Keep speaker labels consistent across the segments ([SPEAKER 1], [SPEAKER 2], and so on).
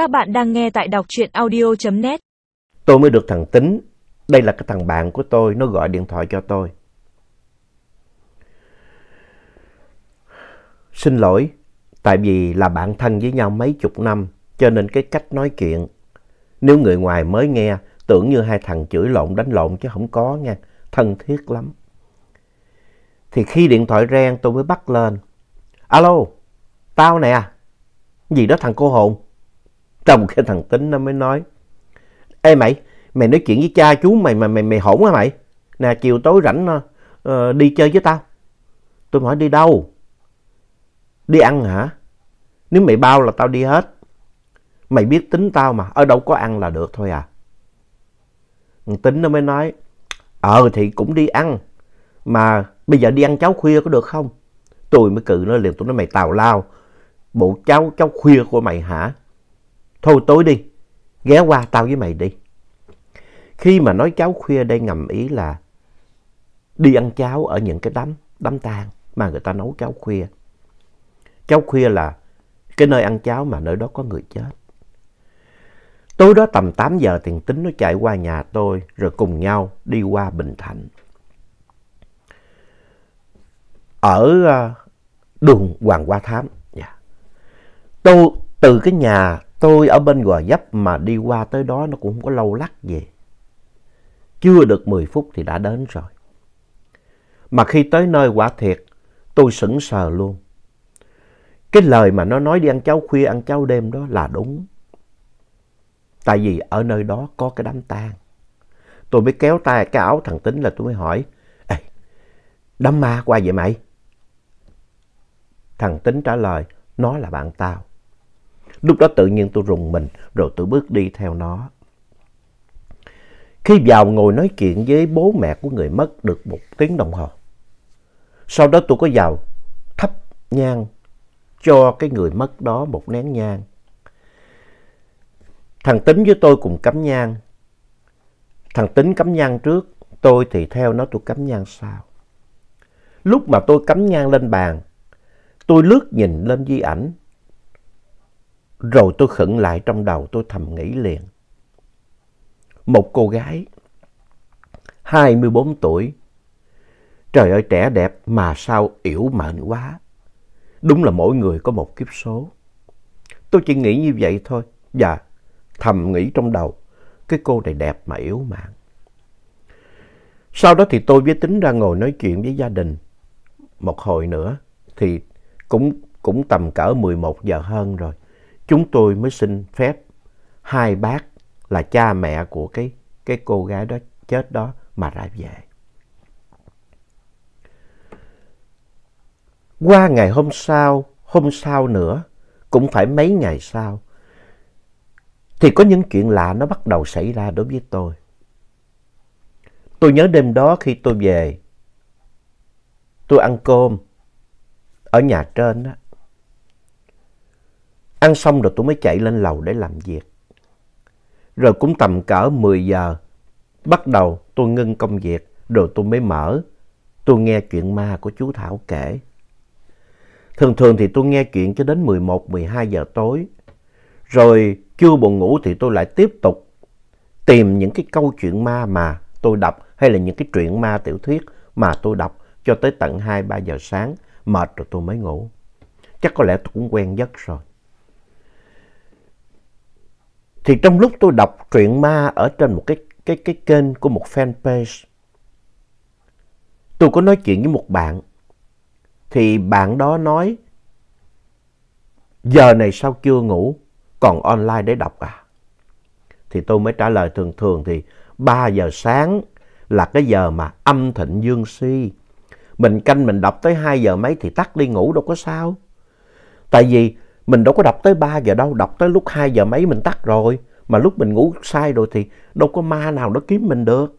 [SPEAKER 1] Các bạn đang nghe tại đọc truyện audio.net.
[SPEAKER 2] Tôi mới được thằng Tính, đây là cái thằng bạn của tôi, nó gọi điện thoại cho tôi. Xin lỗi, tại vì là bạn thân với nhau mấy chục năm, cho nên cái cách nói chuyện, nếu người ngoài mới nghe, tưởng như hai thằng chửi lộn đánh lộn chứ không có nha, thân thiết lắm. Thì khi điện thoại reng tôi mới bắt lên. Alo, tao nè, gì đó thằng cô hồn. Trong cái thằng Tính nó mới nói. Ê mày, mày nói chuyện với cha chú mày mà mày mày hổn hả mày? Nè chiều tối rảnh uh, đi chơi với tao. Tôi hỏi đi đâu? Đi ăn hả? Nếu mày bao là tao đi hết. Mày biết tính tao mà, ở đâu có ăn là được thôi à. Tính nó mới nói, ờ thì cũng đi ăn, mà bây giờ đi ăn cháo khuya có được không? Tôi mới cự nó liền, tôi nói mày tào lao, bộ cháo cháo khuya của mày hả? Thôi tối đi, ghé qua tao với mày đi. Khi mà nói cháo khuya đây ngầm ý là đi ăn cháo ở những cái đám, đám tang mà người ta nấu cháo khuya. Cháo khuya là cái nơi ăn cháo mà nơi đó có người chết. Tối đó tầm 8 giờ tiền tính nó chạy qua nhà tôi rồi cùng nhau đi qua Bình Thạnh. Ở ờ, đường Hoàng Hoa Thám. Yeah. Tôi từ cái nhà tôi ở bên Gò Dấp mà đi qua tới đó nó cũng không có lâu lắc gì. Chưa được 10 phút thì đã đến rồi. Mà khi tới nơi quả thiệt, tôi sững sờ luôn. Cái lời mà nó nói đi ăn cháo khuya, ăn cháo đêm đó là đúng. Tại vì ở nơi đó có cái đám tang. Tôi mới kéo tay cái áo thằng Tính là tôi mới hỏi, Ê, đám ma qua vậy mày? Thằng Tính trả lời, nó là bạn tao. Lúc đó tự nhiên tôi rùng mình rồi tôi bước đi theo nó. Khi vào ngồi nói chuyện với bố mẹ của người mất được một tiếng đồng hồ. Sau đó tôi có vào thắp nhang cho cái người mất đó một nén nhang. Thằng Tính với tôi cùng cắm nhang. Thằng Tính cắm nhang trước, tôi thì theo nó tôi cắm nhang sau. Lúc mà tôi cắm nhang lên bàn, tôi lướt nhìn lên di ảnh. Rồi tôi khựng lại trong đầu tôi thầm nghĩ liền. Một cô gái, 24 tuổi. Trời ơi trẻ đẹp mà sao yểu mệnh quá. Đúng là mỗi người có một kiếp số. Tôi chỉ nghĩ như vậy thôi. Và thầm nghĩ trong đầu, cái cô này đẹp mà yếu mạng. Sau đó thì tôi với tính ra ngồi nói chuyện với gia đình. Một hồi nữa thì cũng, cũng tầm cỡ 11 giờ hơn rồi. Chúng tôi mới xin phép hai bác là cha mẹ của cái, cái cô gái đó chết đó mà ra về. Qua ngày hôm sau, hôm sau nữa, cũng phải mấy ngày sau, thì có những chuyện lạ nó bắt đầu xảy ra đối với tôi. Tôi nhớ đêm đó khi tôi về, tôi ăn cơm ở nhà trên đó. Ăn xong rồi tôi mới chạy lên lầu để làm việc. Rồi cũng tầm cỡ 10 giờ, bắt đầu tôi ngưng công việc, rồi tôi mới mở. Tôi nghe chuyện ma của chú Thảo kể. Thường thường thì tôi nghe chuyện cho đến 11, 12 giờ tối. Rồi chưa buồn ngủ thì tôi lại tiếp tục tìm những cái câu chuyện ma mà tôi đọc hay là những cái truyện ma tiểu thuyết mà tôi đọc cho tới tận 2-3 giờ sáng. Mệt rồi tôi mới ngủ. Chắc có lẽ tôi cũng quen giấc rồi. Thì trong lúc tôi đọc truyện ma ở trên một cái, cái, cái kênh của một fanpage, tôi có nói chuyện với một bạn. Thì bạn đó nói, giờ này sao chưa ngủ, còn online để đọc à? Thì tôi mới trả lời thường thường thì 3 giờ sáng là cái giờ mà âm thịnh dương si. Mình canh mình đọc tới 2 giờ mấy thì tắt đi ngủ đâu có sao. Tại vì mình đâu có đọc tới 3 giờ đâu, đọc tới lúc 2 giờ mấy mình tắt rồi. Mà lúc mình ngủ sai rồi thì đâu có ma nào nó kiếm mình được.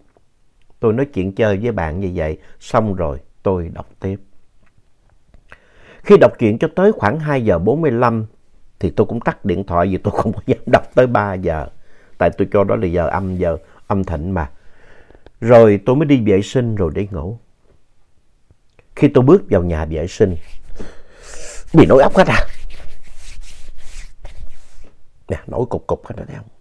[SPEAKER 2] Tôi nói chuyện chơi với bạn như vậy, xong rồi tôi đọc tiếp. Khi đọc chuyện cho tới khoảng 2 giờ 45 thì tôi cũng tắt điện thoại vì tôi không có dám đọc tới 3 giờ. Tại tôi cho đó là giờ âm, giờ âm thịnh mà. Rồi tôi mới đi vệ sinh rồi để ngủ. Khi tôi bước vào nhà vệ sinh, bị nổi ốc hết à. Nè, nổi cục cục hết rồi thấy không?